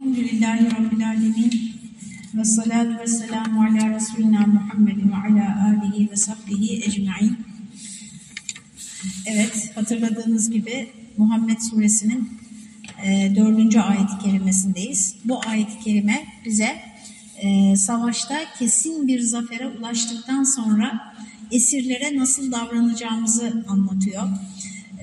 Elhamdülillahi Rabbil Alemin ve salatu ve selamu ala Resulina Muhammedin ve ala alihi ve sahbihi ecma'in. Evet, hatırladığınız gibi Muhammed Suresinin e, dördüncü ayet-i kerimesindeyiz. Bu ayet-i kerime bize e, savaşta kesin bir zafere ulaştıktan sonra esirlere nasıl davranacağımızı anlatıyor.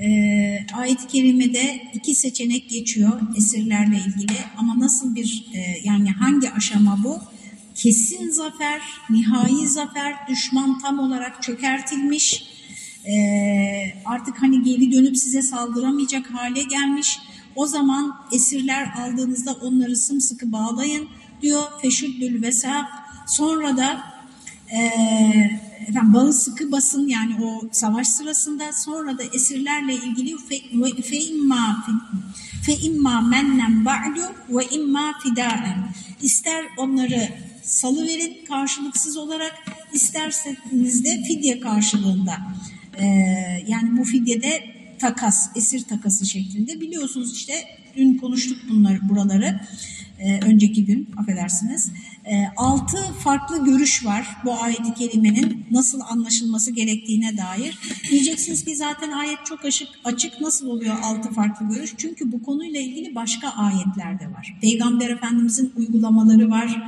E, ayet-i kerimede iki seçenek geçiyor esirlerle ilgili ama nasıl bir e, yani hangi aşama bu? Kesin zafer, nihai zafer, düşman tam olarak çökertilmiş, e, artık hani geri dönüp size saldıramayacak hale gelmiş. O zaman esirler aldığınızda onları sımsıkı bağlayın diyor. Feşüddül vesa. Sonra da e, efendim, bağı sıkı basın yani o savaş sırasında sonra da esirlerle ilgili fe, fe imma fe imma mennen ba'du ve imma fidaen. İster onları salı verin karşılıksız olarak isterseniz de fidye karşılığında. Ee, yani bu fidyede takas, esir takası şeklinde. Biliyorsunuz işte dün konuştuk bunları buraları. Ee, önceki gün affedersiniz. Ee, altı farklı görüş var bu ayet-i kerimenin nasıl anlaşılması gerektiğine dair. Diyeceksiniz ki zaten ayet çok açık, açık nasıl oluyor altı farklı görüş? Çünkü bu konuyla ilgili başka ayetler de var. Peygamber Efendimizin uygulamaları var.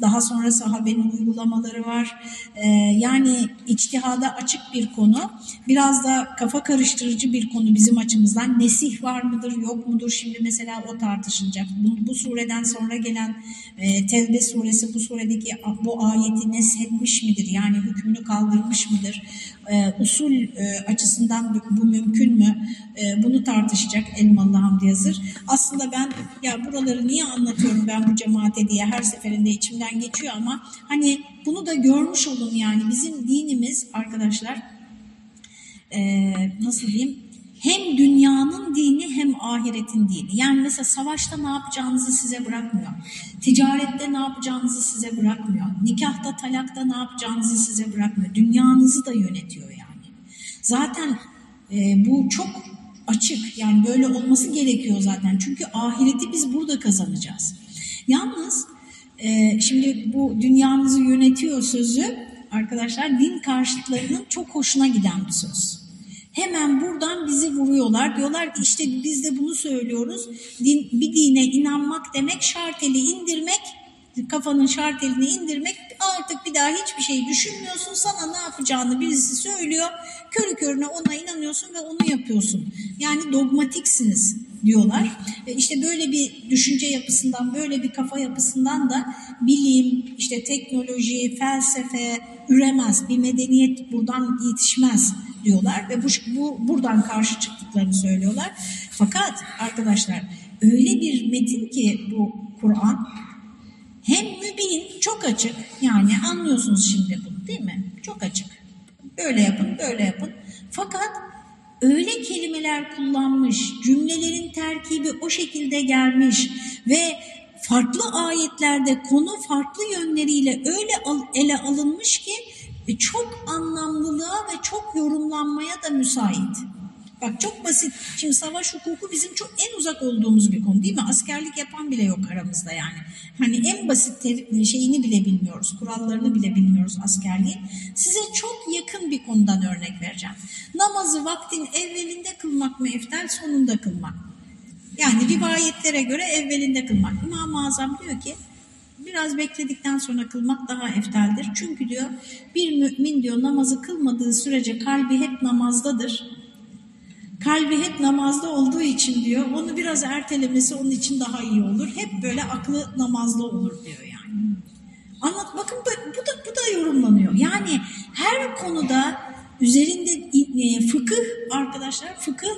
Daha sonra sahabenin uygulamaları var. Ee, yani içtihada açık bir konu. Biraz da kafa karıştırıcı bir konu bizim açımızdan. Nesih var mıdır yok mudur? Şimdi mesela o tartışılacak. Bu, bu sureden sonra gelen e, Tevbe suresi bu suredeki bu ayeti neshetmiş midir? Yani hükmünü kaldırmış mıdır? E, usul e, açısından bu mümkün mü? E, bunu tartışacak Elmalı Hamdi Yazır. Aslında ben ya buraları niye anlatıyorum ben bu cemaate diye her seferinde içimden geçiyor ama hani bunu da görmüş olun yani bizim dinimiz arkadaşlar e, nasıl diyeyim hem dünyanın dini hem ahiretin dini. Yani mesela savaşta ne yapacağınızı size bırakmıyor. Ticarette ne yapacağınızı size bırakmıyor. Nikahta, talakta ne yapacağınızı size bırakmıyor. Dünyanızı da yönetiyor yani. Zaten e, bu çok açık. Yani böyle olması gerekiyor zaten. Çünkü ahireti biz burada kazanacağız. Yalnız e, şimdi bu dünyanızı yönetiyor sözü arkadaşlar din karşıtlarının çok hoşuna giden bir söz. Hemen buradan bizi vuruyorlar. Diyorlar ki işte biz de bunu söylüyoruz. Din, bir dine inanmak demek şarteli indirmek, kafanın şartelini indirmek artık bir daha hiçbir şey düşünmüyorsun. Sana ne yapacağını birisi söylüyor. Körü körüne ona inanıyorsun ve onu yapıyorsun. Yani dogmatiksiniz diyorlar. İşte böyle bir düşünce yapısından, böyle bir kafa yapısından da bilim, işte teknoloji, felsefe üremez. Bir medeniyet buradan yetişmez diyorlar ve bu, bu buradan karşı çıktıklarını söylüyorlar. Fakat arkadaşlar öyle bir metin ki bu Kur'an hem mübin çok açık yani anlıyorsunuz şimdi bunu değil mi? Çok açık. Böyle yapın, böyle yapın. Fakat öyle kelimeler kullanmış, cümlelerin terkibi o şekilde gelmiş ve farklı ayetlerde konu farklı yönleriyle öyle ele alınmış ki ve çok anlamlılığa ve çok yorumlanmaya da müsait. Bak çok basit. Şimdi savaş hukuku bizim çok en uzak olduğumuz bir konu değil mi? Askerlik yapan bile yok aramızda yani. Hani en basit şeyini bile bilmiyoruz. Kurallarını bile bilmiyoruz askerliğin. Size çok yakın bir konudan örnek vereceğim. Namazı vaktin evvelinde kılmak mı eftel sonunda kılmak Yani rivayetlere göre evvelinde kılmak. İmam-ı Azam diyor ki biraz bekledikten sonra kılmak daha eftaldir. Çünkü diyor bir mümin diyor namazı kılmadığı sürece kalbi hep namazdadır. Kalbi hep namazda olduğu için diyor onu biraz ertelemesi onun için daha iyi olur. Hep böyle aklı namazda olur diyor yani. Anlat bakın bu da bu da yorumlanıyor. Yani her konuda üzerinde e, fıkıh arkadaşlar fıkıh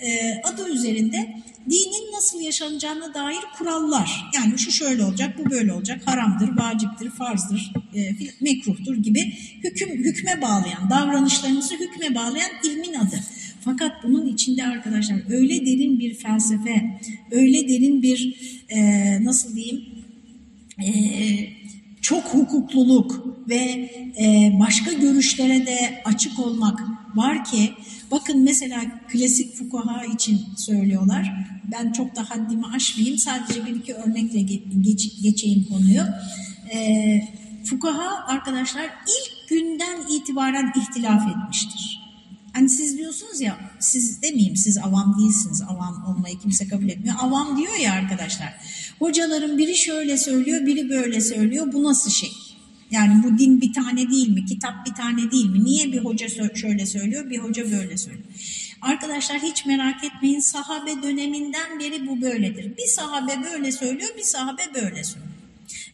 e, adı üzerinde dinin nasıl yaşanacağına dair kurallar. Yani şu şöyle olacak, bu böyle olacak, haramdır, vaciptir, farzdır, e, mekruhtur gibi hüküm hükme bağlayan, davranışlarımızı hükme bağlayan ilmin adı. Fakat bunun içinde arkadaşlar öyle derin bir felsefe, öyle derin bir e, nasıl diyeyim e, çok hukukluluk ve e, başka görüşlere de açık olmak var ki bakın mesela klasik fukaha için söylüyorlar. Ben çok da haddimi aşmayayım sadece bir iki örnekle geç, geçeyim konuyu. E, fukaha arkadaşlar ilk günden itibaren ihtilaf etmiştir. Hani siz diyorsunuz ya, siz demeyeyim siz avam değilsiniz, avam olmayı kimse kabul etmiyor. Avam diyor ya arkadaşlar, hocaların biri şöyle söylüyor, biri böyle söylüyor, bu nasıl şey? Yani bu din bir tane değil mi, kitap bir tane değil mi? Niye bir hoca şöyle söylüyor, bir hoca böyle söylüyor? Arkadaşlar hiç merak etmeyin, sahabe döneminden beri bu böyledir. Bir sahabe böyle söylüyor, bir sahabe böyle söylüyor.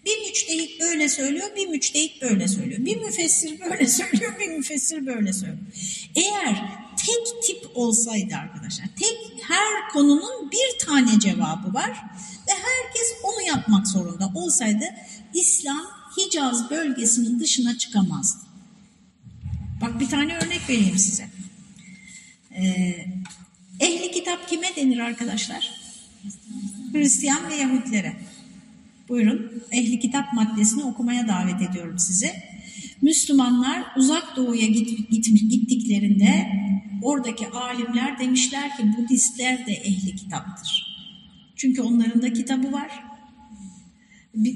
Bir müçtehit böyle söylüyor, bir müçtehit böyle söylüyor. Bir müfessir böyle söylüyor, bir müfessir böyle söylüyor. Eğer tek tip olsaydı arkadaşlar, tek her konunun bir tane cevabı var ve herkes onu yapmak zorunda olsaydı İslam Hicaz bölgesinin dışına çıkamazdı. Bak bir tane örnek vereyim size. Ee, ehli kitap kime denir arkadaşlar? Hristiyan ve Yahudilere. Buyurun ehli kitap maddesini okumaya davet ediyorum sizi. Müslümanlar uzak doğuya git, git, gittiklerinde oradaki alimler demişler ki Budistler de ehli kitaptır. Çünkü onların da kitabı var.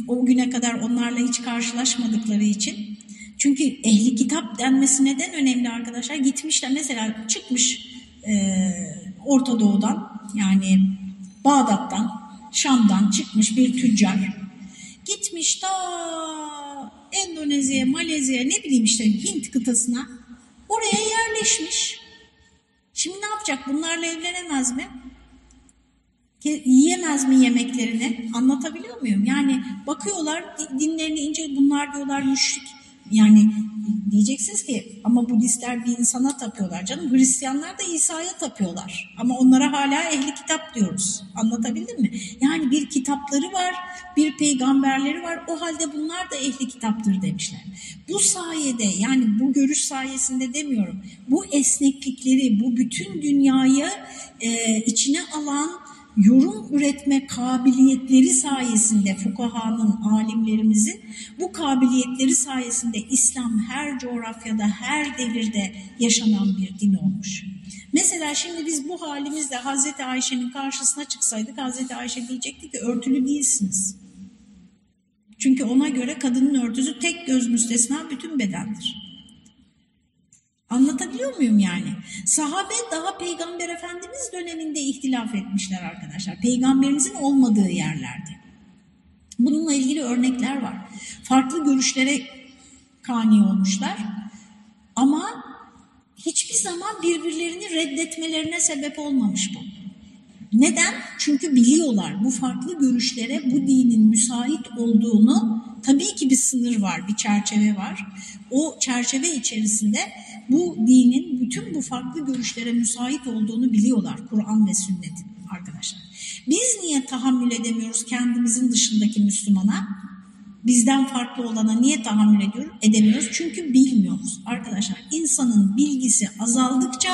O güne kadar onlarla hiç karşılaşmadıkları için. Çünkü ehli kitap denmesi neden önemli arkadaşlar? Gitmişler mesela çıkmış e, Orta Doğu'dan yani Bağdat'tan, Şam'dan çıkmış bir tüccar Gitmiş ta Endonezya, Malezya ne bileyim işte Hint kıtasına oraya yerleşmiş. Şimdi ne yapacak? Bunlarla evlenemez mi? Yiyemez mi yemeklerini? Anlatabiliyor muyum? Yani bakıyorlar dinlerini ince bunlar diyorlar müşrik. Yani diyeceksiniz ki ama Budistler bir insana tapıyorlar canım. Hristiyanlar da İsa'ya tapıyorlar. Ama onlara hala ehli kitap diyoruz. Anlatabildim mi? Yani bir kitapları var, bir peygamberleri var. O halde bunlar da ehli kitaptır demişler. Bu sayede yani bu görüş sayesinde demiyorum. Bu esneklikleri, bu bütün dünyayı e, içine alan yorum üretme kabiliyetleri sayesinde fukahanın, alimlerimizin bu kabiliyetleri sayesinde İslam her coğrafyada, her devirde yaşanan bir din olmuş. Mesela şimdi biz bu halimizle Hazreti Ayşe'nin karşısına çıksaydık Hazreti Ayşe diyecekti ki örtülü değilsiniz. Çünkü ona göre kadının örtüsü tek göz müstesna bütün bedendir. Anlatabiliyor muyum yani? Sahabe daha Peygamber Efendimiz döneminde ihtilaf etmişler arkadaşlar. Peygamberimizin olmadığı yerlerde. Bununla ilgili örnekler var. Farklı görüşlere kani olmuşlar. Ama hiçbir zaman birbirlerini reddetmelerine sebep olmamış bu. Neden? Çünkü biliyorlar bu farklı görüşlere bu dinin müsait olduğunu tabii ki bir sınır var, bir çerçeve var. O çerçeve içerisinde bu dinin bütün bu farklı görüşlere müsait olduğunu biliyorlar Kur'an ve sünnetin arkadaşlar. Biz niye tahammül edemiyoruz kendimizin dışındaki Müslümana? Bizden farklı olana niye tahammül ediyoruz? Edemiyoruz çünkü bilmiyoruz. Arkadaşlar insanın bilgisi azaldıkça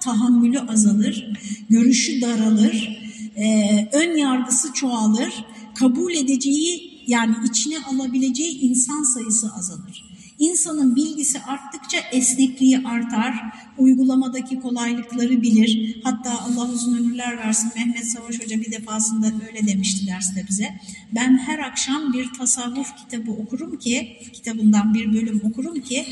tahammülü azalır, görüşü daralır, e, ön yargısı çoğalır, kabul edeceği yani içine alabileceği insan sayısı azalır. İnsanın bilgisi arttıkça esnekliği artar, uygulamadaki kolaylıkları bilir. Hatta Allah uzun ömürler versin Mehmet Savaş Hoca bir defasında öyle demişti derste bize. Ben her akşam bir tasavvuf kitabı okurum ki, kitabından bir bölüm okurum ki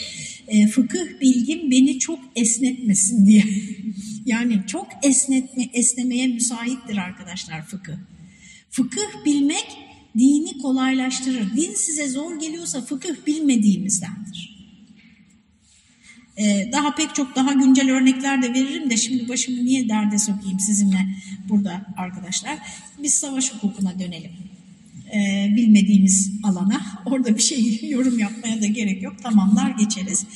e, fıkıh bilgim beni çok esnetmesin diye. yani çok esnetme, esnemeye müsaittir arkadaşlar fıkıh. Fıkıh bilmek dini kolaylaştırır. Din size zor geliyorsa fıkıh bilmediğimizdendir. Ee, daha pek çok daha güncel örnekler de veririm de şimdi başımı niye derde sokayım sizinle burada arkadaşlar. Biz savaş hukukuna dönelim. Ee, bilmediğimiz alana. Orada bir şey yorum yapmaya da gerek yok. Tamamlar geçeriz.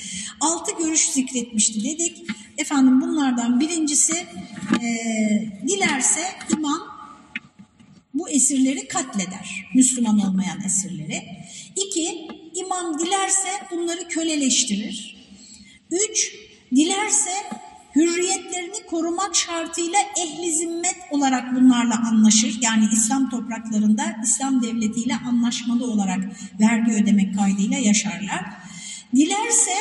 Altı görüş zikretmişti dedik. Efendim bunlardan birincisi e, dilerse imam bu esirleri katleder. Müslüman olmayan esirleri. İki, imam dilerse bunları köleleştirir. Üç, dilerse hürriyetlerini korumak şartıyla ehli zimmet olarak bunlarla anlaşır. Yani İslam topraklarında İslam devletiyle anlaşmalı olarak vergi ödemek kaydıyla yaşarlar. Dilerse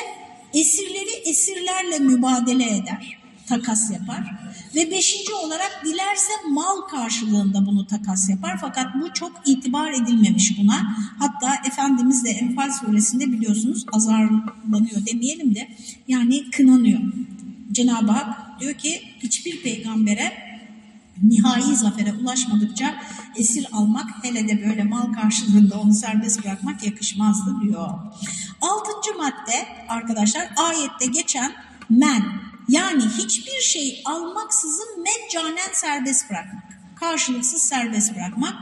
esirleri esirlerle mübadele eder, takas yapar. Ve beşinci olarak dilerse mal karşılığında bunu takas yapar. Fakat bu çok itibar edilmemiş buna. Hatta Efendimiz de Enfal suresinde biliyorsunuz azarlanıyor demeyelim de yani kınanıyor. Cenab-ı Hak diyor ki hiçbir peygambere nihai zafere ulaşmadıkça esir almak hele de böyle mal karşılığında onu serbest bırakmak yakışmazdı diyor. Altıncı madde arkadaşlar ayette geçen men yani hiçbir şey almaksızın meccanen serbest bırakmak. Karşılıksız serbest bırakmak.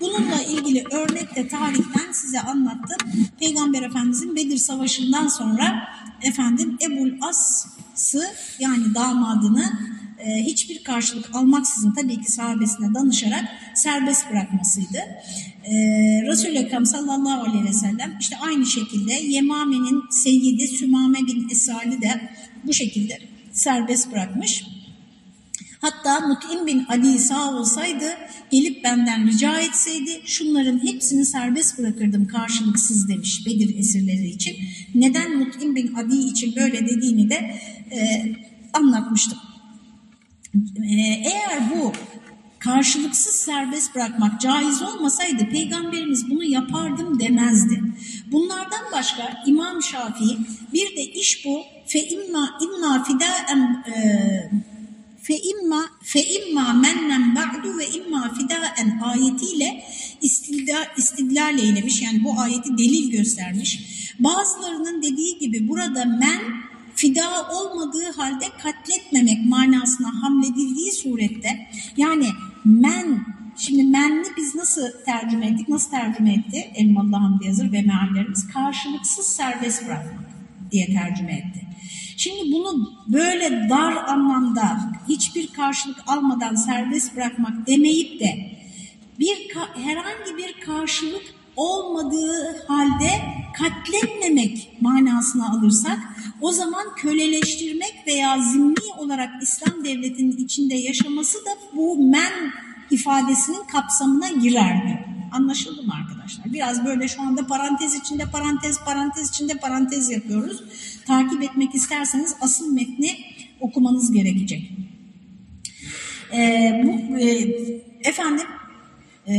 Bununla ilgili örnek de tarihten size anlattım. Peygamber Efendimizin Bedir Savaşı'ndan sonra efendim Ebul As'ı yani damadını e, hiçbir karşılık almaksızın tabii ki sahabesine danışarak serbest bırakmasıydı. E, Resul-i Ekrem sallallahu aleyhi ve sellem işte aynı şekilde Yemame'nin seyyidi Sümame bin Esali de bu şekilde serbest bırakmış. Hatta Mut'im bin Ali sağ olsaydı gelip benden rica etseydi şunların hepsini serbest bırakırdım karşılıksız demiş Bedir esirleri için. Neden Mut'im bin Adi için böyle dediğini de e, anlatmıştım. E, eğer bu karşılıksız serbest bırakmak caiz olmasaydı peygamberimiz bunu yapardım demezdi. Bunlardan başka İmam Şafii bir de iş bu fe imma imma fidaen e, fe imma fe imma mennen ba'du ve imma fidaen ayetiyle istidlal, istidlal eylemiş. Yani bu ayeti delil göstermiş. Bazılarının dediği gibi burada men fida olmadığı halde katletmemek manasına hamledildiği surette yani men şimdi menli biz nasıl tercüme ettik nasıl tercüme etti Elmalı Hamdi Yazır ve meallerimiz karşılıksız serbest bırakmak diye tercüme etti. Şimdi bunu böyle dar anlamda hiçbir karşılık almadan serbest bırakmak demeyip de bir herhangi bir karşılık olmadığı halde katletmemek manasına alırsak o zaman köleleştirmek veya zimmi olarak İslam devletinin içinde yaşaması da bu men ifadesinin kapsamına girer Anlaşıldı mı arkadaşlar? Biraz böyle şu anda parantez içinde parantez parantez içinde parantez yapıyoruz. Takip etmek isterseniz asıl metni okumanız gerekecek. Ee, bu, e, efendim e,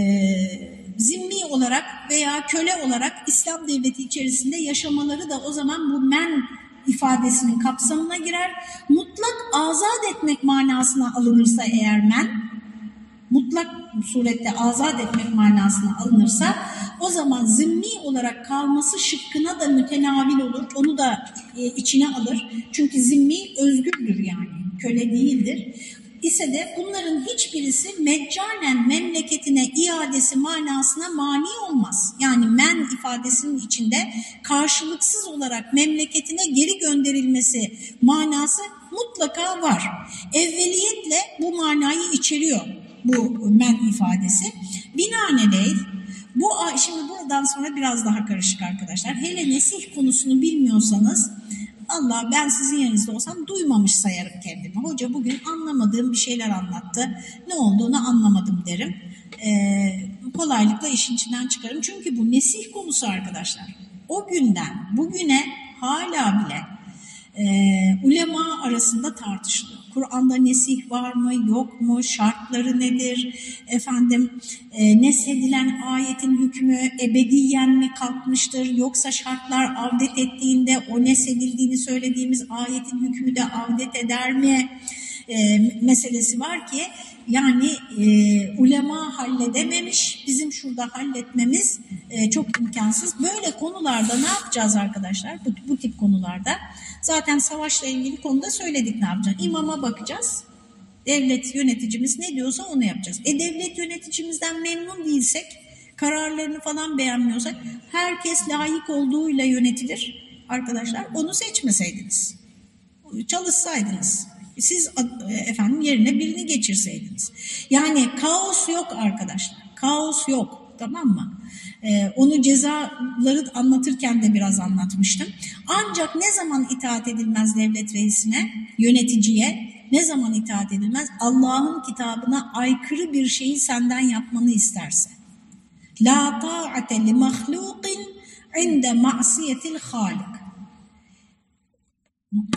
zimmi olarak veya köle olarak İslam devleti içerisinde yaşamaları da o zaman bu men ifadesinin kapsamına girer. Mutlak azat etmek manasına alınırsa eğer men, mutlak surette azat etmek manasına alınırsa o zaman zimmi olarak kalması şıkkına da mütenavil olur. Onu da e, içine alır. Çünkü zimmi özgürdür yani. Köle değildir ise de bunların hiçbirisi meccanen memleketine iadesi manasına mani olmaz. Yani men ifadesinin içinde karşılıksız olarak memleketine geri gönderilmesi manası mutlaka var. Evveliyetle bu manayı içeriyor bu men ifadesi. Binaenaleyh bu şimdi buradan sonra biraz daha karışık arkadaşlar. Hele nesih konusunu bilmiyorsanız Allah ben sizin yerinizde olsam duymamış sayarım kendimi. Hoca bugün anlamadığım bir şeyler anlattı. Ne olduğunu anlamadım derim. Ee, kolaylıkla işin içinden çıkarım. Çünkü bu nesih konusu arkadaşlar. O günden bugüne hala bile e, ulema arasında tartışılıyor. Kur'an'da nesih var mı yok mu şartları nedir? Efendim e, neshedilen ayetin hükmü ebediyen mi kalkmıştır? Yoksa şartlar avdet ettiğinde o nesedildiğini söylediğimiz ayetin hükmü de avdet eder mi? E, meselesi var ki yani e, ulema halledememiş, bizim şurada halletmemiz e, çok imkansız. Böyle konularda ne yapacağız arkadaşlar? Bu, bu tip konularda. Zaten savaşla ilgili konuda söyledik ne yapacağız. İmama bakacağız. Devlet yöneticimiz ne diyorsa onu yapacağız. E devlet yöneticimizden memnun değilsek, kararlarını falan beğenmiyorsak herkes layık olduğuyla yönetilir arkadaşlar. Onu seçmeseydiniz, çalışsaydınız siz e, efendim yerine birini geçirseydiniz. Yani kaos yok arkadaşlar. Kaos yok. Tamam mı? Ee, onu cezaları anlatırken de biraz anlatmıştım. Ancak ne zaman itaat edilmez devlet reisine, yöneticiye? Ne zaman itaat edilmez? Allah'ın kitabına aykırı bir şeyi senden yapmanı isterse. La ta'ate li mahlukin inde ma'siyetil halik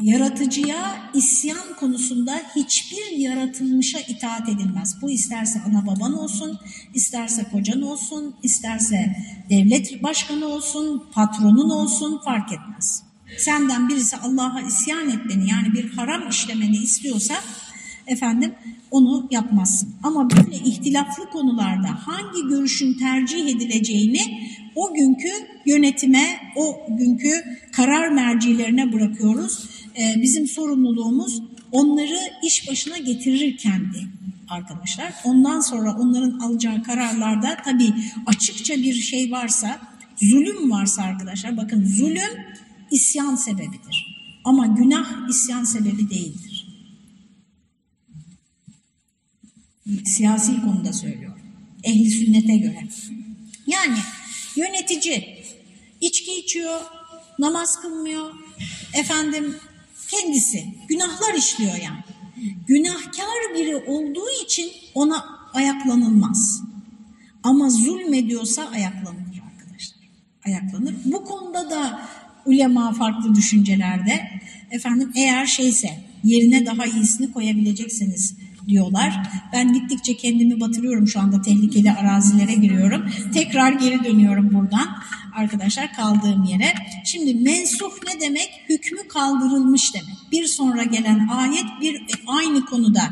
yaratıcıya isyan konusunda hiçbir yaratılmışa itaat edilmez. Bu isterse ana baban olsun, isterse kocan olsun, isterse devlet başkanı olsun, patronun olsun fark etmez. Senden birisi Allah'a isyan etmeni yani bir haram işlemeni istiyorsa efendim onu yapmazsın. Ama böyle ihtilaflı konularda hangi görüşün tercih edileceğini o günkü yönetime, o günkü karar mercilerine bırakıyoruz. Ee, bizim sorumluluğumuz onları iş başına getirirkendi arkadaşlar. Ondan sonra onların alacağı kararlarda tabii açıkça bir şey varsa, zulüm varsa arkadaşlar bakın zulüm isyan sebebidir. Ama günah isyan sebebi değildir. Siyasi konuda söylüyorum. Ehli sünnete göre. Yani Yönetici içki içiyor, namaz kılmıyor, efendim kendisi günahlar işliyor yani. Günahkar biri olduğu için ona ayaklanılmaz. Ama zulmediyorsa ayaklanır arkadaşlar. Ayaklanır. Bu konuda da ulema farklı düşüncelerde. Efendim eğer şeyse yerine daha iyisini koyabileceksiniz diyorlar. Ben gittikçe kendimi batırıyorum şu anda tehlikeli arazilere giriyorum. Tekrar geri dönüyorum buradan arkadaşlar kaldığım yere. Şimdi mensuh ne demek? Hükmü kaldırılmış demek. Bir sonra gelen ayet bir aynı konuda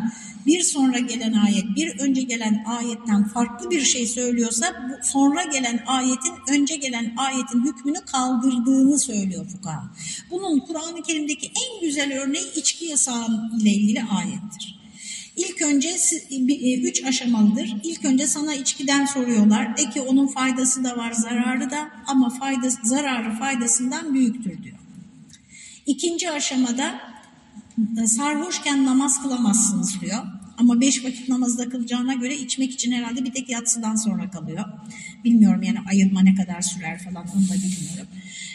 bir sonra gelen ayet bir önce gelen ayetten farklı bir şey söylüyorsa bu sonra gelen ayetin önce gelen ayetin hükmünü kaldırdığını söylüyor fukaha. Bunun Kur'an-ı Kerim'deki en güzel örneği içki yasağı ile ilgili ayettir. İlk önce e, üç aşamalıdır. İlk önce sana içkiden soruyorlar. De ki onun faydası da var, zararı da ama faydası, zararı faydasından büyüktür diyor. İkinci aşamada e, sarhoşken namaz kılamazsınız diyor. Ama beş vakit namazda kılacağına göre içmek için herhalde bir tek yatsıdan sonra kalıyor. Bilmiyorum yani ayılma ne kadar sürer falan onu da bilmiyorum.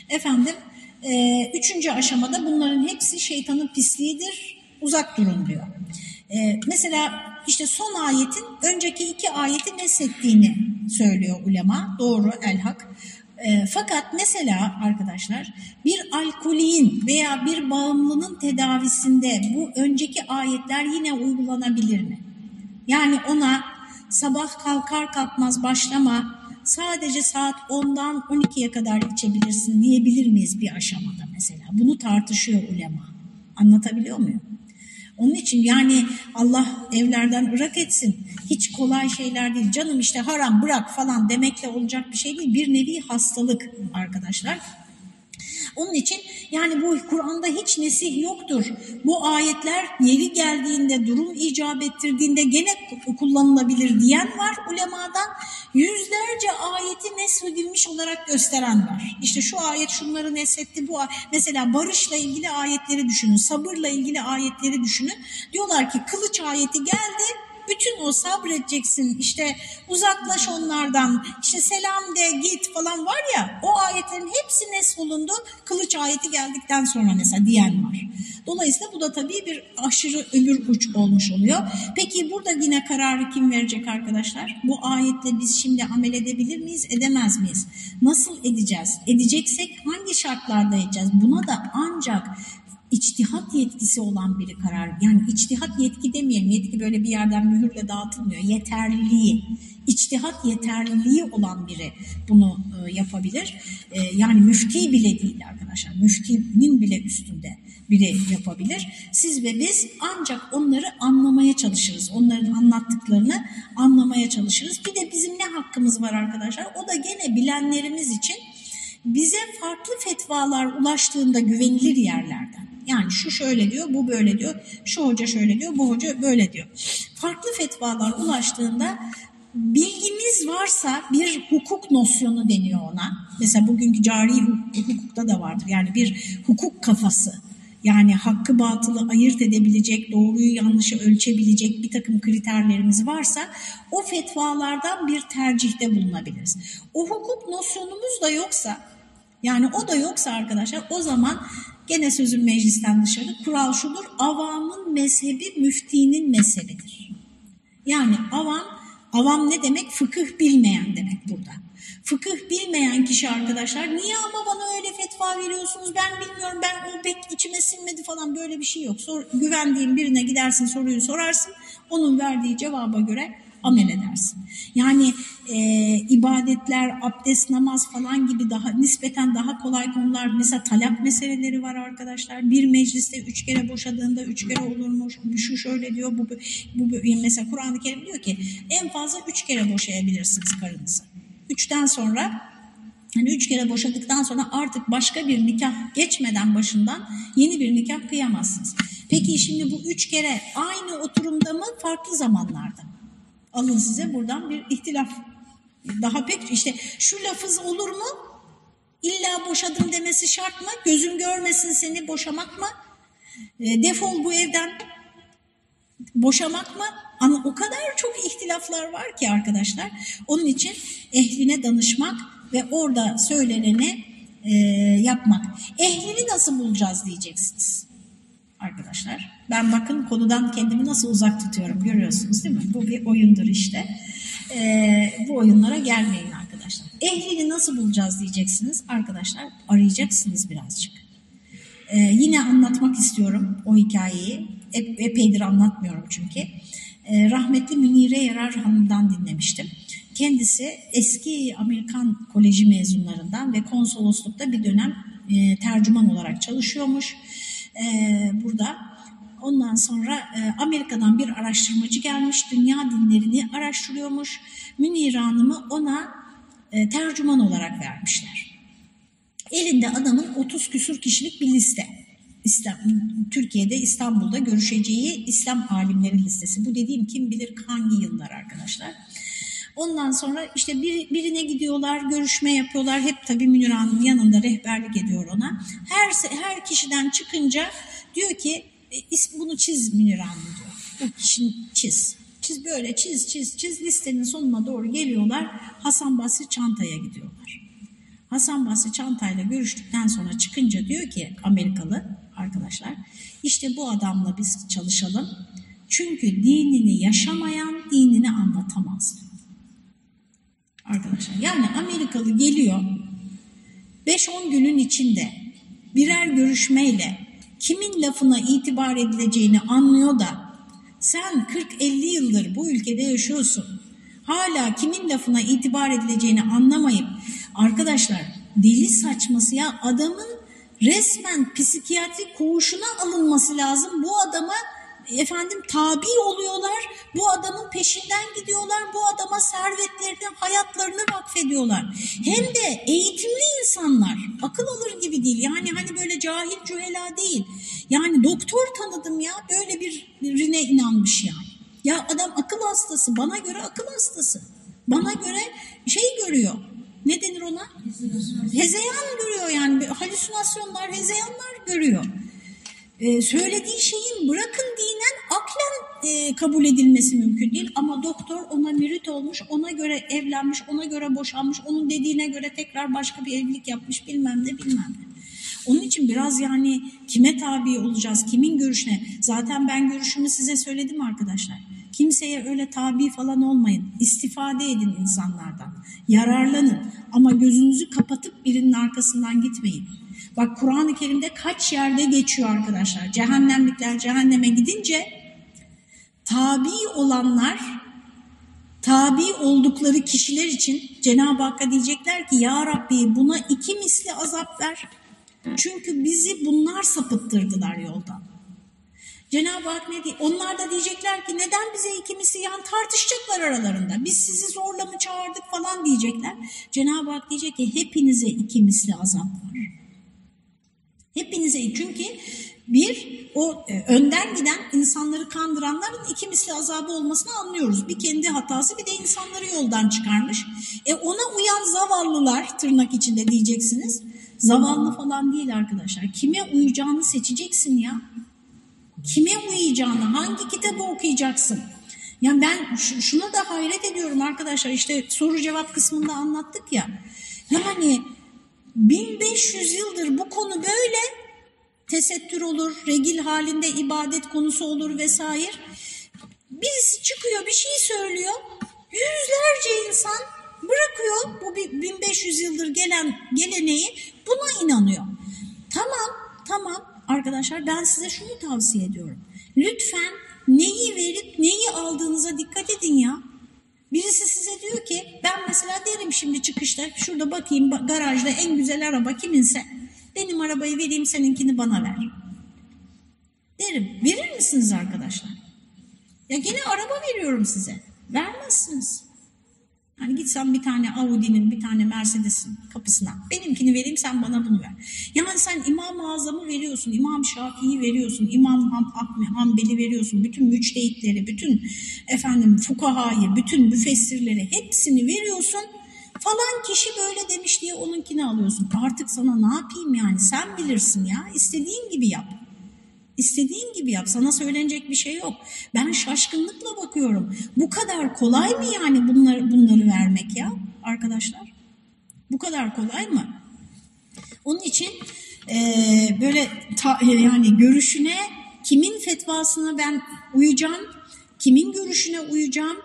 Efendim e, üçüncü aşamada bunların hepsi şeytanın pisliğidir uzak durun diyor. Ee, mesela işte son ayetin önceki iki ayeti neslettiğini söylüyor ulema. Doğru elhak. E, fakat mesela arkadaşlar bir alkolin veya bir bağımlının tedavisinde bu önceki ayetler yine uygulanabilir mi? Yani ona sabah kalkar kalkmaz başlama sadece saat 10'dan 12'ye kadar içebilirsin diyebilir miyiz bir aşamada mesela? Bunu tartışıyor ulema. Anlatabiliyor muyum? Onun için yani Allah evlerden ırak etsin. Hiç kolay şeyler değil. Canım işte haram bırak falan demekle olacak bir şey değil. Bir nevi hastalık arkadaşlar. Onun için yani bu Kur'an'da hiç nesih yoktur. Bu ayetler yeri geldiğinde, durum icap ettirdiğinde gene kullanılabilir diyen var ulemadan. Yüzlerce ayeti nesvedilmiş olarak gösteren var. İşte şu ayet şunları neshetti. Bu mesela barışla ilgili ayetleri düşünün, sabırla ilgili ayetleri düşünün. Diyorlar ki kılıç ayeti geldi bütün o sabredeceksin işte uzaklaş onlardan işte selam de git falan var ya o ayetlerin hepsi nesolundu kılıç ayeti geldikten sonra mesela diyen var. Dolayısıyla bu da tabii bir aşırı öbür uç olmuş oluyor. Peki burada yine kararı kim verecek arkadaşlar? Bu ayetle biz şimdi amel edebilir miyiz, edemez miyiz? Nasıl edeceğiz? Edeceksek hangi şartlarda edeceğiz? Buna da ancak içtihat yetkisi olan biri karar. Yani içtihat yetki demeyelim. Yetki böyle bir yerden mühürle dağıtılmıyor. Yeterliliği, içtihat yeterliliği olan biri bunu e, yapabilir. E, yani müfti bile değil arkadaşlar. Müftinin bile üstünde biri yapabilir. Siz ve biz ancak onları anlamaya çalışırız. Onların anlattıklarını anlamaya çalışırız. Bir de bizim ne hakkımız var arkadaşlar? O da gene bilenlerimiz için bize farklı fetvalar ulaştığında güvenilir yerlerden. Yani şu şöyle diyor, bu böyle diyor, şu hoca şöyle diyor, bu hoca böyle diyor. Farklı fetvalar ulaştığında bilgimiz varsa bir hukuk nosyonu deniyor ona. Mesela bugünkü cari hukukta da vardır. Yani bir hukuk kafası. Yani hakkı batılı ayırt edebilecek, doğruyu yanlışı ölçebilecek bir takım kriterlerimiz varsa o fetvalardan bir tercihte bulunabiliriz. O hukuk nosyonumuz da yoksa yani o da yoksa arkadaşlar o zaman gene sözüm meclisten dışarı kural şudur avamın mezhebi müftinin mezhebidir. Yani avam, avam ne demek? Fıkıh bilmeyen demek burada. Fıkıh bilmeyen kişi arkadaşlar niye ama bana öyle fetva veriyorsunuz ben bilmiyorum ben o pek içime sinmedi falan böyle bir şey yok. Sor, güvendiğin birine gidersin soruyu sorarsın onun verdiği cevaba göre amel edersin. Yani e, ibadetler, abdest, namaz falan gibi daha nispeten daha kolay konular. Mesela talak meseleleri var arkadaşlar. Bir mecliste üç kere boşadığında üç kere olurmuş. Şu şöyle diyor. Bu, bu mesela Kur'an-ı Kerim diyor ki en fazla üç kere boşayabilirsiniz karınızı. Üçten sonra hani üç kere boşadıktan sonra artık başka bir nikah geçmeden başından yeni bir nikah kıyamazsınız. Peki şimdi bu üç kere aynı oturumda mı farklı zamanlarda mı? Alın size buradan bir ihtilaf. Daha pek işte şu lafız olur mu? İlla boşadım demesi şart mı? Gözüm görmesin seni boşamak mı? E, defol bu evden boşamak mı? Ama o kadar çok ihtilaflar var ki arkadaşlar. Onun için ehline danışmak ve orada söyleneni e, yapmak. Ehlini nasıl bulacağız diyeceksiniz arkadaşlar. Ben bakın konudan kendimi nasıl uzak tutuyorum görüyorsunuz değil mi? Bu bir oyundur işte. Ee, bu oyunlara gelmeyin arkadaşlar. Ehlini nasıl bulacağız diyeceksiniz arkadaşlar. Arayacaksınız birazcık. Ee, yine anlatmak istiyorum o hikayeyi. Ep, epeydir anlatmıyorum çünkü. Ee, rahmetli Münire Yarar Hanım'dan dinlemiştim. Kendisi eski Amerikan Koleji mezunlarından ve konsoloslukta bir dönem e, tercüman olarak çalışıyormuş e, burada. Ondan sonra e, Amerika'dan bir araştırmacı gelmiş, dünya dinlerini araştırıyormuş. Münir Hanım'ı ona e, tercüman olarak vermişler. Elinde adamın 30 küsur kişilik bir liste. İslam, Türkiye'de İstanbul'da görüşeceği İslam alimleri listesi. Bu dediğim kim bilir hangi yıllar arkadaşlar. Ondan sonra işte bir, birine gidiyorlar, görüşme yapıyorlar. Hep tabii Münir Hanım yanında rehberlik ediyor ona. Her her kişiden çıkınca diyor ki e, bunu çiz Münir Hanım diyor. Bu kişinin çiz. Çiz böyle çiz çiz çiz listenin sonuna doğru geliyorlar. Hasan Basri çantaya gidiyorlar. Hasan Basri çantayla görüştükten sonra çıkınca diyor ki Amerikalı arkadaşlar işte bu adamla biz çalışalım. Çünkü dinini yaşamayan dinini anlatamaz arkadaşlar. Yani Amerikalı geliyor 5-10 günün içinde birer görüşmeyle kimin lafına itibar edileceğini anlıyor da sen 40-50 yıldır bu ülkede yaşıyorsun. Hala kimin lafına itibar edileceğini anlamayıp arkadaşlar deli saçması ya adamın resmen psikiyatri koğuşuna alınması lazım. Bu adama efendim tabi oluyorlar. Bu adamın peşinden gidiyorlar. Bu adama servetlerini, hayatlarını vakfediyorlar. Hem de eğitimli insanlar. Akıl alır gibi değil. Yani hani böyle cahil cühela değil. Yani doktor tanıdım ya. Böyle birine inanmış yani. Ya adam akıl hastası. Bana göre akıl hastası. Bana göre şey görüyor. Ne denir ona? Hezeyan görüyor yani. Halüsinasyonlar, hezeyanlar görüyor e, söylediği şeyin bırakın dinen aklen e, kabul edilmesi mümkün değil. Ama doktor ona mürit olmuş, ona göre evlenmiş, ona göre boşanmış, onun dediğine göre tekrar başka bir evlilik yapmış bilmem ne bilmem ne. Onun için biraz yani kime tabi olacağız, kimin görüşüne? Zaten ben görüşümü size söyledim arkadaşlar. Kimseye öyle tabi falan olmayın. İstifade edin insanlardan. Yararlanın. Ama gözünüzü kapatıp birinin arkasından gitmeyin. Bak Kur'an-ı Kerim'de kaç yerde geçiyor arkadaşlar. Cehennemlikler cehenneme gidince tabi olanlar tabi oldukları kişiler için Cenab-ı Hakk'a diyecekler ki Ya Rabbi buna iki misli azap ver. Çünkü bizi bunlar sapıttırdılar yoldan. Cenab-ı Hak ne diye? Onlar da diyecekler ki neden bize iki misli yani tartışacaklar aralarında. Biz sizi zorla mı çağırdık falan diyecekler. Cenab-ı Hak diyecek ki hepinize iki misli azap var. Hepinize çünkü bir o e, önden giden insanları kandıranların iki misli azabı olmasını anlıyoruz. Bir kendi hatası bir de insanları yoldan çıkarmış. E ona uyan zavallılar tırnak içinde diyeceksiniz. Zavallı falan değil arkadaşlar. Kime uyacağını seçeceksin ya. Kime uyacağını, hangi kitabı okuyacaksın? Yani ben şuna da hayret ediyorum arkadaşlar. İşte soru cevap kısmında anlattık ya. Yani 1500 yıldır bu konu böyle tesettür olur, regil halinde ibadet konusu olur vesaire. Birisi çıkıyor bir şey söylüyor. Yüzlerce insan bırakıyor bu 1500 yıldır gelen geleneği buna inanıyor. Tamam, tamam arkadaşlar ben size şunu tavsiye ediyorum. Lütfen neyi verip neyi aldığınıza dikkat edin ya. Birisi size diyor ki ben mesela derim şimdi çıkışta şurada bakayım garajda en güzel araba kiminse benim arabayı vereyim seninkini bana ver. Derim verir misiniz arkadaşlar? Ya gene araba veriyorum size. Vermezsiniz. Hani gitsen bir tane Audi'nin bir tane Mercedes'in kapısına benimkini vereyim sen bana bunu ver. Yani sen İmam-ı Azam'ı veriyorsun, İmam Şafii'yi veriyorsun, İmam Ham, Hanbel'i veriyorsun, bütün müçtehitleri, bütün efendim fukahayı, bütün müfessirleri hepsini veriyorsun. Falan kişi böyle demiş diye onunkini alıyorsun. Artık sana ne yapayım yani sen bilirsin ya istediğin gibi yap. İstediğin gibi yap. Sana söylenecek bir şey yok. Ben şaşkınlıkla bakıyorum. Bu kadar kolay mı yani bunları, bunları vermek ya arkadaşlar? Bu kadar kolay mı? Onun için e, böyle ta, yani görüşüne kimin fetvasına ben uyacağım, kimin görüşüne uyacağım,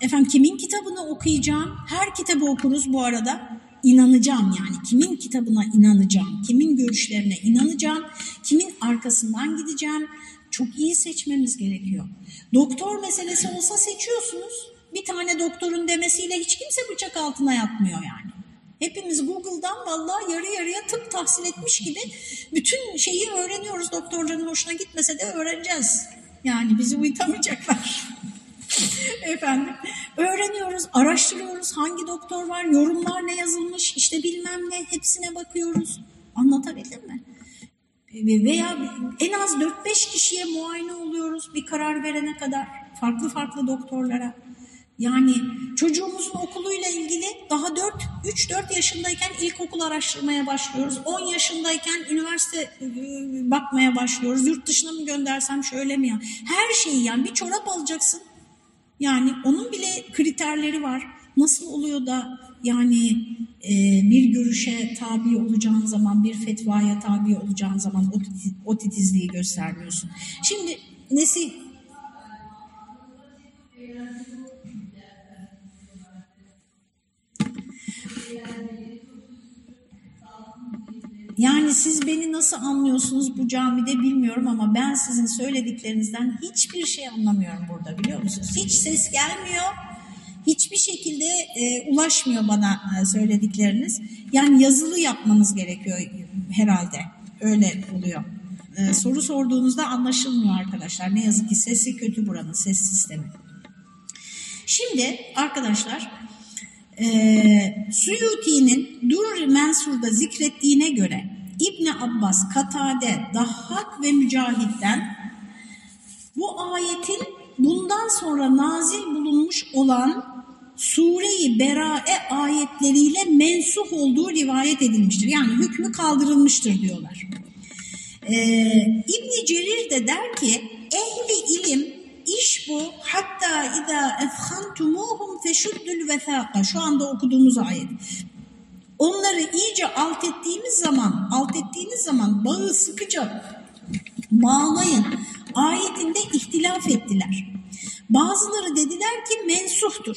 efendim kimin kitabını okuyacağım. Her kitabı okuruz bu arada inanacağım yani kimin kitabına inanacağım, kimin görüşlerine inanacağım, kimin arkasından gideceğim. Çok iyi seçmemiz gerekiyor. Doktor meselesi olsa seçiyorsunuz. Bir tane doktorun demesiyle hiç kimse bıçak altına yatmıyor yani. Hepimiz Google'dan vallahi yarı yarıya tıp tahsil etmiş gibi bütün şeyi öğreniyoruz. Doktorların hoşuna gitmese de öğreneceğiz. Yani bizi uyutamayacaklar. Efendim öğreniyoruz, araştırıyoruz hangi doktor var, yorumlar ne yazılmış, işte bilmem ne hepsine bakıyoruz. Anlatabildim mi? Veya en az 4-5 kişiye muayene oluyoruz bir karar verene kadar farklı farklı doktorlara. Yani çocuğumuzun okuluyla ilgili daha 4 3-4 yaşındayken ilkokul araştırmaya başlıyoruz. 10 yaşındayken üniversite bakmaya başlıyoruz. Yurt dışına mı göndersem şöyle mi ya? Her şeyi yani bir çorap alacaksın. Yani onun bile kriterleri var. Nasıl oluyor da yani e, bir görüşe tabi olacağın zaman, bir fetvaya tabi olacağın zaman o, o titizliği göstermiyorsun. Şimdi nesi Yani siz beni nasıl anlıyorsunuz bu camide bilmiyorum ama ben sizin söylediklerinizden hiçbir şey anlamıyorum burada biliyor musunuz? Hiç ses gelmiyor, hiçbir şekilde e, ulaşmıyor bana e, söyledikleriniz. Yani yazılı yapmanız gerekiyor herhalde, öyle oluyor. E, soru sorduğunuzda anlaşılmıyor arkadaşlar. Ne yazık ki sesi kötü buranın, ses sistemi. Şimdi arkadaşlar e, Suyuti'nin Dur Mensur'da zikrettiğine göre İbni Abbas, Katade, Dahhak ve Mücahit'ten bu ayetin bundan sonra nazil bulunmuş olan Sure-i Bera'e ayetleriyle mensuh olduğu rivayet edilmiştir. Yani hükmü kaldırılmıştır diyorlar. Ee, İbni Cerir de der ki ehli ilim bu. Hatta ida efhantumuhum feşuddül vethâka. Şu anda okuduğumuz ayet. Onları iyice alt ettiğimiz zaman, alt ettiğiniz zaman bağı sıkıca bağlayın. Ayetinde ihtilaf ettiler. Bazıları dediler ki mensuhtur.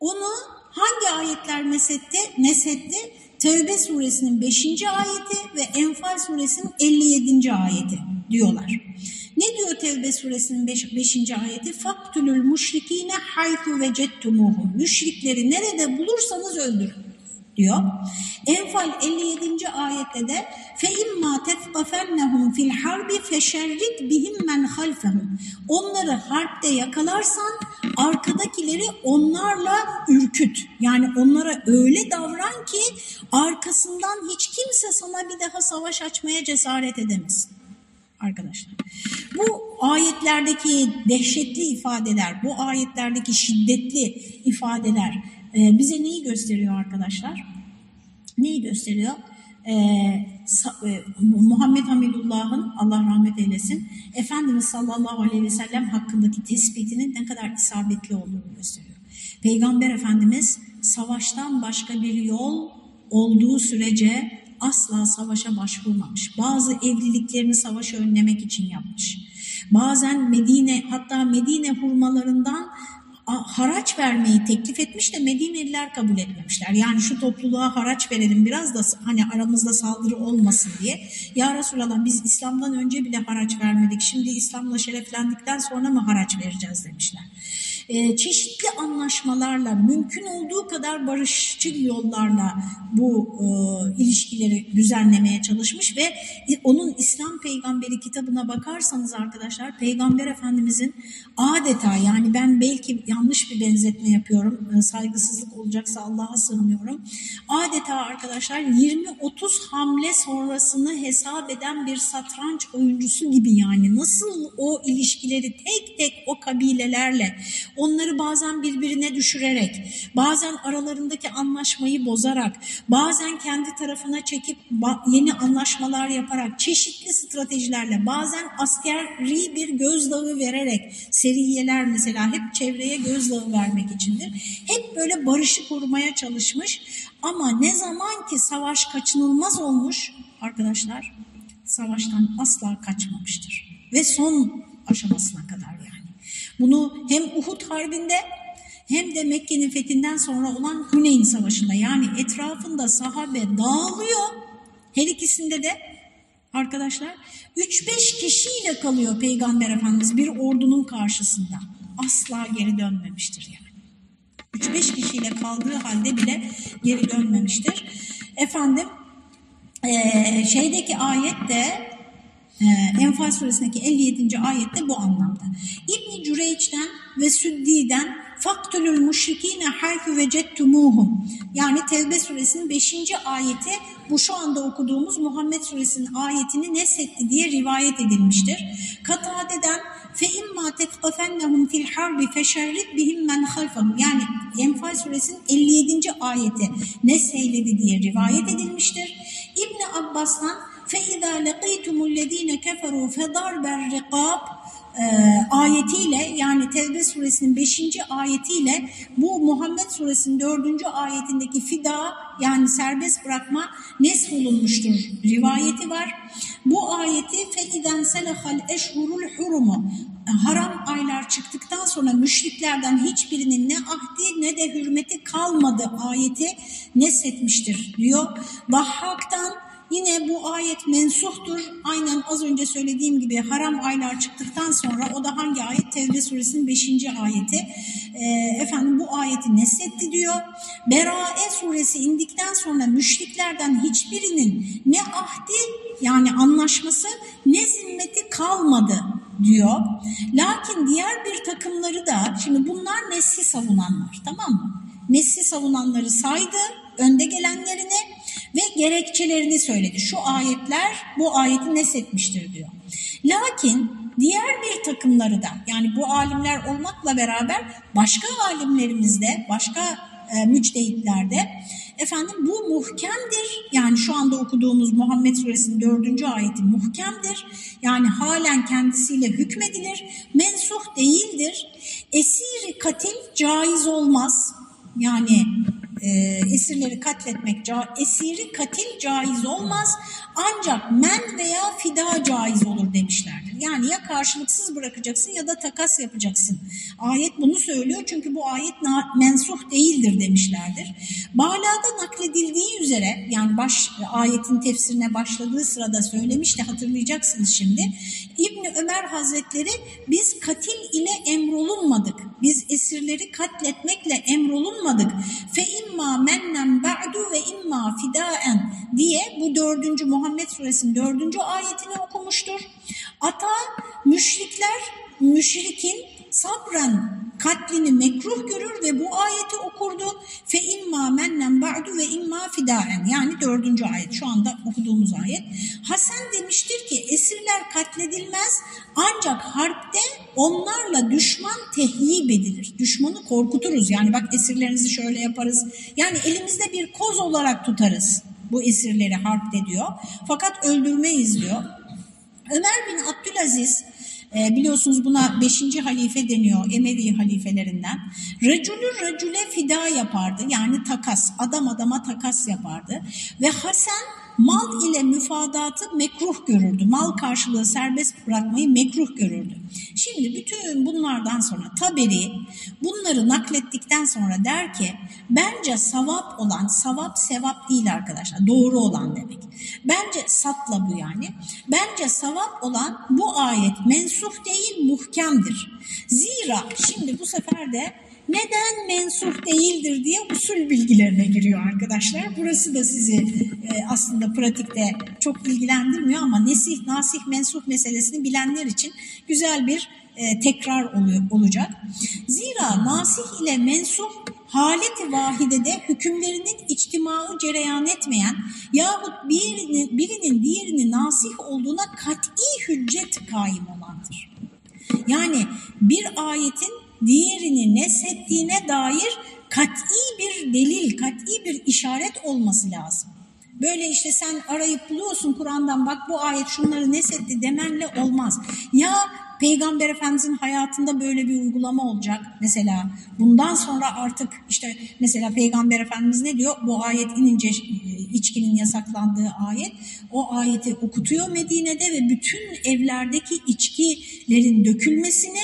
Onu hangi ayetler nesetti? Nesetti Tevbe suresinin 5. ayeti ve Enfal suresinin 57. ayeti diyorlar. Ne diyor Tevbe suresinin 5. Beş, ayeti? Faktulul müşrikine haythu vecettumuhum. Müşrikleri nerede bulursanız öldürün diyor. Enfal 57. ayette de fe imma tefqafennahum fil harbi feşerrit bihim men halfehum. Onları harpte yakalarsan arkadakileri onlarla ürküt. Yani onlara öyle davran ki arkasından hiç kimse sana bir daha savaş açmaya cesaret edemesin arkadaşlar. Bu ayetlerdeki dehşetli ifadeler, bu ayetlerdeki şiddetli ifadeler e, bize neyi gösteriyor arkadaşlar? Neyi gösteriyor? e, e, Muhammed Hamidullah'ın Allah rahmet eylesin Efendimiz sallallahu aleyhi ve sellem hakkındaki tespitinin ne kadar isabetli olduğunu gösteriyor. Peygamber Efendimiz savaştan başka bir yol olduğu sürece asla savaşa başvurmamış. Bazı evliliklerini savaşı önlemek için yapmış. Bazen Medine hatta Medine hurmalarından haraç vermeyi teklif etmiş de Medineliler kabul etmemişler. Yani şu topluluğa haraç verelim biraz da hani aramızda saldırı olmasın diye. Ya Resulallah biz İslam'dan önce bile haraç vermedik. Şimdi İslam'la şereflendikten sonra mı haraç vereceğiz demişler e, çeşitli anlaşmalarla, mümkün olduğu kadar barışçıl yollarla bu e, ilişkileri düzenlemeye çalışmış ve onun İslam Peygamberi kitabına bakarsanız arkadaşlar Peygamber Efendimizin adeta yani ben belki yanlış bir benzetme yapıyorum, e, saygısızlık olacaksa Allah'a sığınıyorum. Adeta arkadaşlar 20-30 hamle sonrasını hesap eden bir satranç oyuncusu gibi yani nasıl o ilişkileri tek tek o kabilelerle onları bazen birbirine düşürerek, bazen aralarındaki anlaşmayı bozarak, bazen kendi tarafına çekip yeni anlaşmalar yaparak, çeşitli stratejilerle, bazen askeri bir gözdağı vererek, seriyeler mesela hep çevreye gözdağı vermek içindir. Hep böyle barışı korumaya çalışmış ama ne zaman ki savaş kaçınılmaz olmuş arkadaşlar, savaştan asla kaçmamıştır. Ve son aşamasına. Bunu hem Uhud Harbi'nde hem de Mekke'nin fethinden sonra olan Huneyn Savaşı'nda yani etrafında sahabe dağılıyor. Her ikisinde de arkadaşlar 3-5 kişiyle kalıyor Peygamber Efendimiz bir ordunun karşısında. Asla geri dönmemiştir yani. 3-5 kişiyle kaldığı halde bile geri dönmemiştir. Efendim ee, şeydeki ayet de ee, Enfal suresindeki 57. ayette bu anlamda. İbn Cüreyç'ten ve Süddi'den faktulul müşrikine haythu vecettumuhum. Yani Tevbe suresinin 5. ayeti bu şu anda okuduğumuz Muhammed suresinin ayetini nesetti diye rivayet edilmiştir. Katade'den fe imma tetqafennahum fil harbi feşerrit bihim men halfahum. Yani Enfal suresinin 57. ayeti neseyledi diye rivayet edilmiştir. İbn Abbas'tan فَاِذَا لَقِيتُمُ الَّذ۪ينَ كَفَرُوا فَضَرْبَ الرِّقَابِ e, ayetiyle yani Tevbe suresinin 5. ayetiyle bu Muhammed suresinin 4. ayetindeki fida yani serbest bırakma nesh olunmuştur rivayeti var. Bu ayeti فَاِذَنْ سَلَخَ الْاَشْهُرُ hurumu haram aylar çıktıktan sonra müşriklerden hiçbirinin ne ahdi ne de hürmeti kalmadı ayeti neshetmiştir diyor. Vahhak'tan Yine bu ayet mensuhtur. Aynen az önce söylediğim gibi haram aylar çıktıktan sonra o da hangi ayet? Tevbe suresinin 5. ayeti. E, efendim bu ayeti nesetti diyor. Berae suresi indikten sonra müşriklerden hiçbirinin ne ahdi yani anlaşması ne zimmeti kalmadı diyor. Lakin diğer bir takımları da şimdi bunlar nesli savunanlar tamam mı? Nesli savunanları saydı önde gelenlerini ve gerekçelerini söyledi. Şu ayetler bu ayeti nesetmiştir diyor. Lakin diğer bir takımları da yani bu alimler olmakla beraber başka alimlerimizde, başka e, mücdehitlerde efendim bu muhkemdir. Yani şu anda okuduğumuz Muhammed Suresinin dördüncü ayeti muhkemdir. Yani halen kendisiyle hükmedilir. Mensuh değildir. Esiri katil caiz olmaz. Yani e, esirleri katletmek, esiri katil caiz olmaz ancak men veya fida caiz olur demişlerdir. Yani ya karşılıksız bırakacaksın ya da takas yapacaksın. Ayet bunu söylüyor çünkü bu ayet mensuh değildir demişlerdir. Bağlada nakledildiği üzere yani baş ayetin tefsirine başladığı sırada söylemişti hatırlayacaksınız şimdi. İbni Ömer Hazretleri biz katil ile emrolunmadık. Biz esirleri katletmekle emrolunmadık. Fe imma mennen ba'du ve imma fidaen diye bu dördüncü Muhammed Suresinin dördüncü ayetini okumuştur. Ata müşrikler, müşrikin sabren katlini mekruh görür ve bu ayeti okurdu. Fe imma mennen ba'du ve imma fidaen yani dördüncü ayet şu anda okuduğumuz ayet. Hasan demiştir ki esirler katledilmez ancak harpte onlarla düşman tehyip edilir. Düşmanı korkuturuz yani bak esirlerinizi şöyle yaparız. Yani elimizde bir koz olarak tutarız bu esirleri harp ediyor. Fakat öldürmeyiz diyor. Ömer bin Abdülaziz e, biliyorsunuz buna 5. halife deniyor Emevi halifelerinden. Racülü racüle fida yapardı yani takas adam adama takas yapardı ve Hasan mal ile müfadatı mekruh görürdü. Mal karşılığı serbest bırakmayı mekruh görürdü. Şimdi bütün bunlardan sonra Taberi bunları naklettikten sonra der ki bence savap olan, savap sevap değil arkadaşlar doğru olan demek. Bence satla bu yani. Bence savap olan bu ayet mensuh değil muhkemdir. Zira şimdi bu sefer de neden mensuh değildir diye usul bilgilerine giriyor arkadaşlar. Burası da sizi e, aslında pratikte çok ilgilendirmiyor ama nesih, nasih, mensuh meselesini bilenler için güzel bir e, tekrar oluyor, olacak. Zira nasih ile mensuh haleti vahidede hükümlerinin içtimaı cereyan etmeyen yahut birinin, birinin diğerini nasih olduğuna kat'i hüccet kaim olandır. Yani bir ayetin diğerini nesettiğine dair kat'i bir delil, kat'i bir işaret olması lazım. Böyle işte sen arayıp buluyorsun Kur'an'dan bak bu ayet şunları nesetti demenle olmaz. Ya Peygamber Efendimizin hayatında böyle bir uygulama olacak. Mesela bundan sonra artık işte mesela Peygamber Efendimiz ne diyor? Bu ayet inince içkinin yasaklandığı ayet. O ayeti okutuyor Medine'de ve bütün evlerdeki içkilerin dökülmesini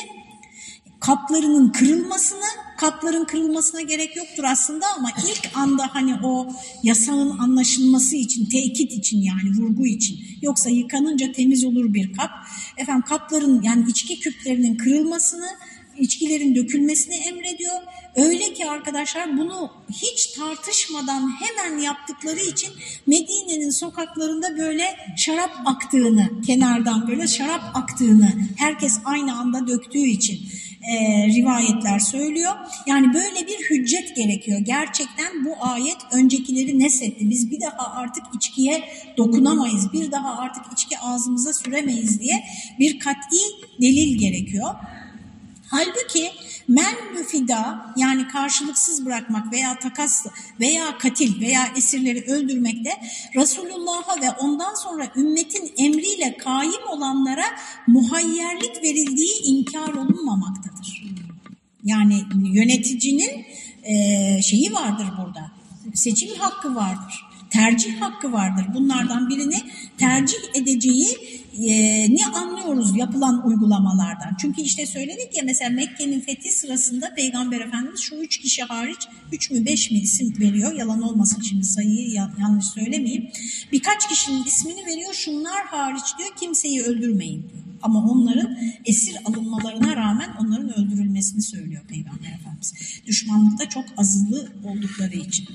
kaplarının kırılmasını, kapların kırılmasına gerek yoktur aslında ama ilk anda hani o yasağın anlaşılması için, tekit için yani vurgu için. Yoksa yıkanınca temiz olur bir kap. Efendim kapların yani içki küplerinin kırılmasını, içkilerin dökülmesini emrediyor. Öyle ki arkadaşlar bunu hiç tartışmadan hemen yaptıkları için Medine'nin sokaklarında böyle şarap aktığını, kenardan böyle şarap aktığını herkes aynı anda döktüğü için e, rivayetler söylüyor. Yani böyle bir hüccet gerekiyor. Gerçekten bu ayet öncekileri nesetti. Biz bir daha artık içkiye dokunamayız. Bir daha artık içki ağzımıza süremeyiz diye bir kat'i delil gerekiyor. Halbuki men müfida yani karşılıksız bırakmak veya takas veya katil veya esirleri öldürmekte Resulullah'a ve ondan sonra ümmetin emriyle kaim olanlara muhayyerlik verildiği inkar olunmamaktadır. Yani yöneticinin şeyi vardır burada, seçim hakkı vardır, tercih hakkı vardır. Bunlardan birini tercih edeceği e, ne anlıyoruz yapılan uygulamalardan? Çünkü işte söyledik ya mesela Mekke'nin fethi sırasında Peygamber Efendimiz şu üç kişi hariç üç mü beş mi isim veriyor. Yalan olmasın şimdi sayıyı yanlış söylemeyeyim. Birkaç kişinin ismini veriyor. Şunlar hariç diyor kimseyi öldürmeyin. Ama onların esir alınmalarına rağmen onların öldürülmesini söylüyor Peygamber Efendimiz. Düşmanlıkta çok azılı oldukları için.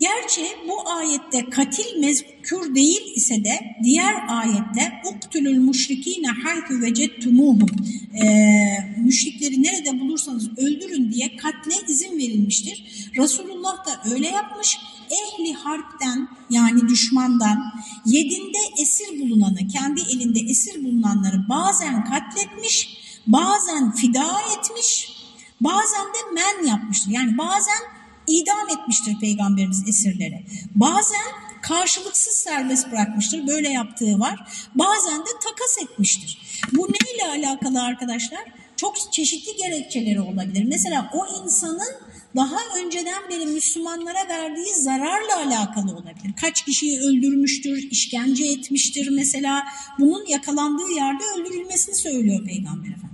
Gerçi bu ayette katil mezkur değil ise de diğer ayette uktulul müşrikine haythu vecettumuhum e, müşrikleri nerede bulursanız öldürün diye katle izin verilmiştir. Resulullah da öyle yapmış. Ehli harpten yani düşmandan yedinde esir bulunanı, kendi elinde esir bulunanları bazen katletmiş, bazen fida etmiş, bazen de men yapmıştır. Yani bazen idam etmiştir peygamberimiz esirleri. Bazen karşılıksız serbest bırakmıştır. Böyle yaptığı var. Bazen de takas etmiştir. Bu neyle alakalı arkadaşlar? Çok çeşitli gerekçeleri olabilir. Mesela o insanın daha önceden beri Müslümanlara verdiği zararla alakalı olabilir. Kaç kişiyi öldürmüştür, işkence etmiştir mesela. Bunun yakalandığı yerde öldürülmesini söylüyor Peygamber Efendimiz.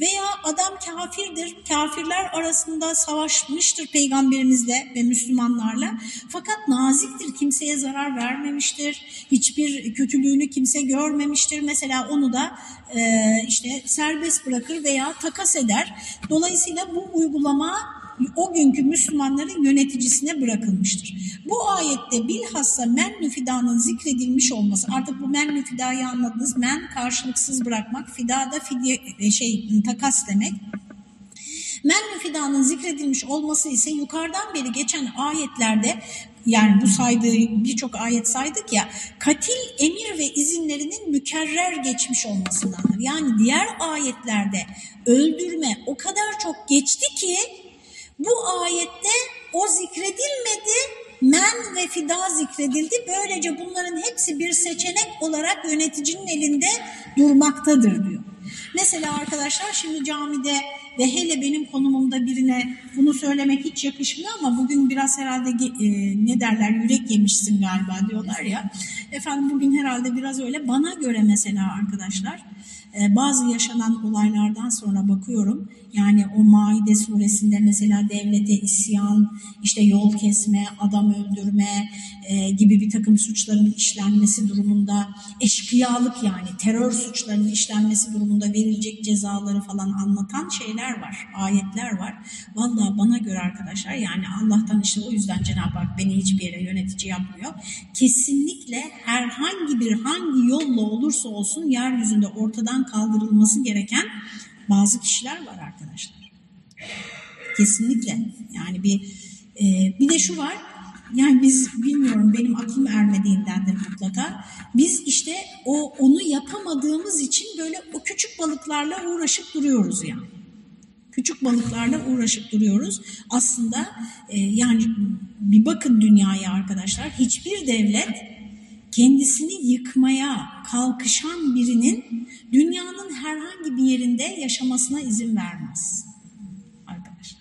Veya adam kafirdir, kafirler arasında savaşmıştır peygamberimizle ve Müslümanlarla. Fakat naziktir, kimseye zarar vermemiştir, hiçbir kötülüğünü kimse görmemiştir. Mesela onu da e, işte serbest bırakır veya takas eder. Dolayısıyla bu uygulama o günkü Müslümanların yöneticisine bırakılmıştır. Bu ayette bilhassa men fidanın zikredilmiş olması, artık bu men fidayı anladınız, men karşılıksız bırakmak, fida da fidye, e, şey, takas demek. Men fidanın zikredilmiş olması ise yukarıdan beri geçen ayetlerde yani bu saydığı birçok ayet saydık ya katil emir ve izinlerinin mükerrer geçmiş olmasındandır. Yani diğer ayetlerde öldürme o kadar çok geçti ki bu ayette o zikredilmedi, men ve fida zikredildi. Böylece bunların hepsi bir seçenek olarak yöneticinin elinde durmaktadır diyor. Mesela arkadaşlar şimdi camide ve hele benim konumumda birine bunu söylemek hiç yakışmıyor ama bugün biraz herhalde e, ne derler yürek yemişsin galiba diyorlar ya. Efendim bugün herhalde biraz öyle bana göre mesela arkadaşlar bazı yaşanan olaylardan sonra bakıyorum yani o Maide suresinde mesela devlete isyan, işte yol kesme, adam öldürme e, gibi bir takım suçların işlenmesi durumunda, eşkıyalık yani terör suçlarının işlenmesi durumunda verilecek cezaları falan anlatan şeyler var, ayetler var. Vallahi bana göre arkadaşlar yani Allah'tan işte o yüzden Cenab-ı Hak beni hiçbir yere yönetici yapmıyor. Kesinlikle herhangi bir hangi yolla olursa olsun yeryüzünde ortadan kaldırılması gereken bazı kişiler var arkadaşlar. Kesinlikle. Yani bir e, bir de şu var. Yani biz bilmiyorum benim aklım ermediğindendir mutlaka. Biz işte o onu yapamadığımız için böyle o küçük balıklarla uğraşıp duruyoruz yani. Küçük balıklarla uğraşıp duruyoruz. Aslında e, yani bir bakın dünyaya arkadaşlar hiçbir devlet kendisini yıkmaya kalkışan birinin dünyanın herhangi bir yerinde yaşamasına izin vermez. Arkadaşlar.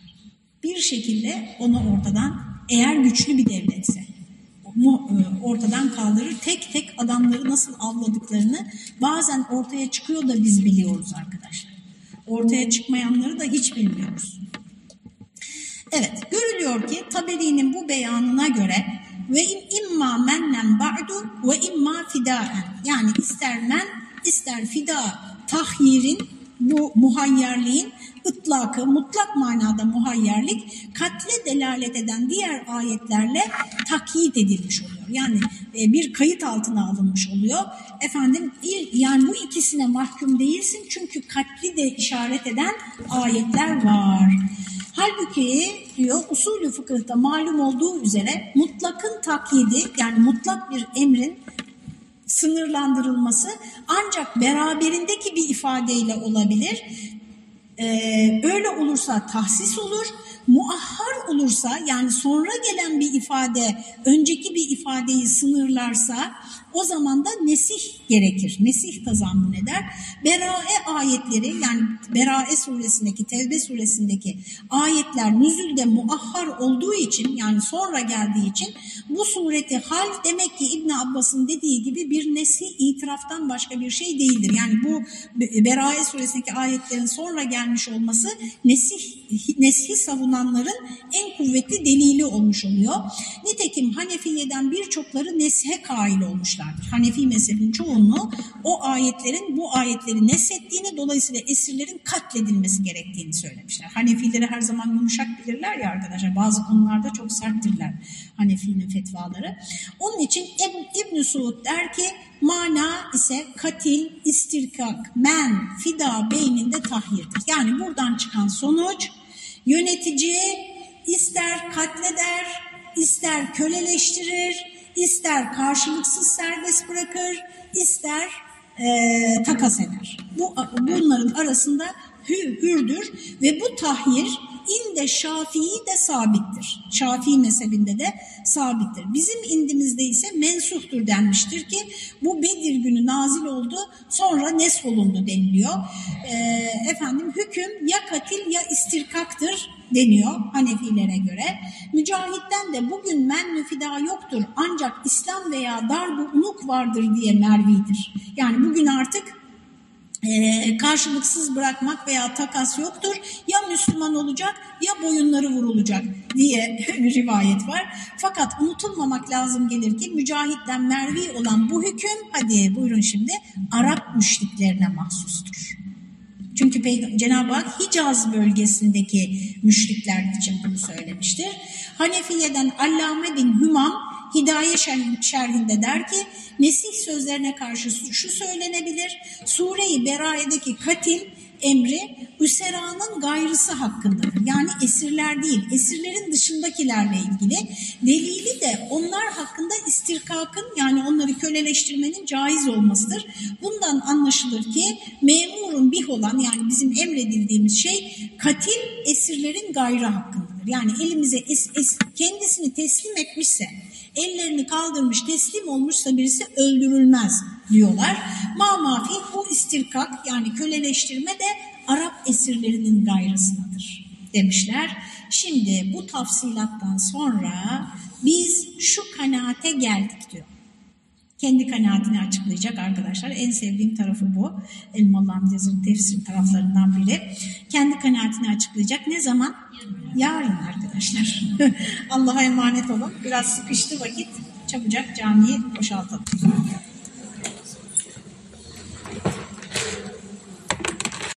Bir şekilde onu ortadan eğer güçlü bir devletse e, ortadan kaldırır. Tek tek adamları nasıl avladıklarını bazen ortaya çıkıyor da biz biliyoruz arkadaşlar. Ortaya çıkmayanları da hiç bilmiyoruz. Evet, görülüyor ki Taberi'nin bu beyanına göre ve imma mennen ba'du ve imma fidaen. Yani ister men ister fida tahyirin bu muhayyerliğin ıtlakı, mutlak manada muhayyerlik katle delalet eden diğer ayetlerle takyit edilmiş oluyor. Yani e, bir kayıt altına alınmış oluyor. Efendim yani bu ikisine mahkum değilsin çünkü katli de işaret eden ayetler var. Halbuki diyor usulü fıkıhta malum olduğu üzere mutlakın takyidi yani mutlak bir emrin sınırlandırılması ancak beraberindeki bir ifadeyle olabilir. Ee, öyle olursa tahsis olur muahhar olursa yani sonra gelen bir ifade önceki bir ifadeyi sınırlarsa o zaman da nesih gerekir. Nesih tazammun eder. Berae ayetleri yani Berae suresindeki, Tevbe suresindeki ayetler nüzülde muahhar olduğu için yani sonra geldiği için bu sureti hal demek ki İbn Abbas'ın dediği gibi bir nesih itiraftan başka bir şey değildir. Yani bu Berae suresindeki ayetlerin sonra gelmiş olması nesih, nesih savunanların en kuvvetli delili olmuş oluyor. Nitekim Hanefiye'den birçokları neshe kail olmuşlar yapmışlardır. Hanefi mezhebinin çoğunluğu o ayetlerin bu ayetleri nesettiğini dolayısıyla esirlerin katledilmesi gerektiğini söylemişler. Hanefileri her zaman yumuşak bilirler ya arkadaşlar bazı konularda çok serttirler Hanefi'nin fetvaları. Onun için İbn Suud der ki mana ise katil, istirkak, men, fida beyninde tahyirdir. Yani buradan çıkan sonuç yönetici ister katleder, ister köleleştirir, ister karşılıksız serbest bırakır, ister e, takas eder. Bu, bunların arasında hü, hürdür ve bu tahhir inde Şafii de sabittir. Şafii mezhebinde de sabittir. Bizim indimizde ise mensuhtur denmiştir ki bu Bedir günü nazil oldu sonra nesholundu deniliyor. E, efendim hüküm ya katil ya istirkaktır deniyor Hanefilere göre. Mücahitten de bugün mennü fida yoktur ancak İslam veya darbu unuk vardır diye mervidir. Yani bugün artık e, karşılıksız bırakmak veya takas yoktur. Ya Müslüman olacak ya boyunları vurulacak diye bir rivayet var. Fakat unutulmamak lazım gelir ki mücahitten mervi olan bu hüküm hadi buyurun şimdi Arap müşriklerine mahsustur. Çünkü Cenab-ı Hak Hicaz bölgesindeki müşrikler için bunu söylemiştir. Hanefiye'den Allame bin Hümam Hidaye şerhinde der ki Nesih sözlerine karşı şu söylenebilir. Sure-i Berae'deki katil emri üseranın gayrısı hakkındadır. Yani esirler değil, esirlerin dışındakilerle ilgili. Delili de onlar hakkında istirkakın yani onları köleleştirmenin caiz olmasıdır. Bundan anlaşılır ki memurun bih olan yani bizim emredildiğimiz şey katil esirlerin gayrı hakkındadır. Yani elimize es, es, kendisini teslim etmişse, ellerini kaldırmış, teslim olmuşsa birisi öldürülmez diyorlar. Ma mafi bu istirkak yani köleleştirme de Arap esirlerinin gayrısındadır demişler. Şimdi bu tafsilattan sonra biz şu kanaate geldik diyor. Kendi kanaatini açıklayacak arkadaşlar. En sevdiğim tarafı bu. Elmalı Hamdiyaz'ın tefsir taraflarından biri. Kendi kanaatini açıklayacak. Ne zaman? Yarın arkadaşlar. Allah'a emanet olun. Biraz sıkıştı vakit. Çabucak camiyi boşaltalım.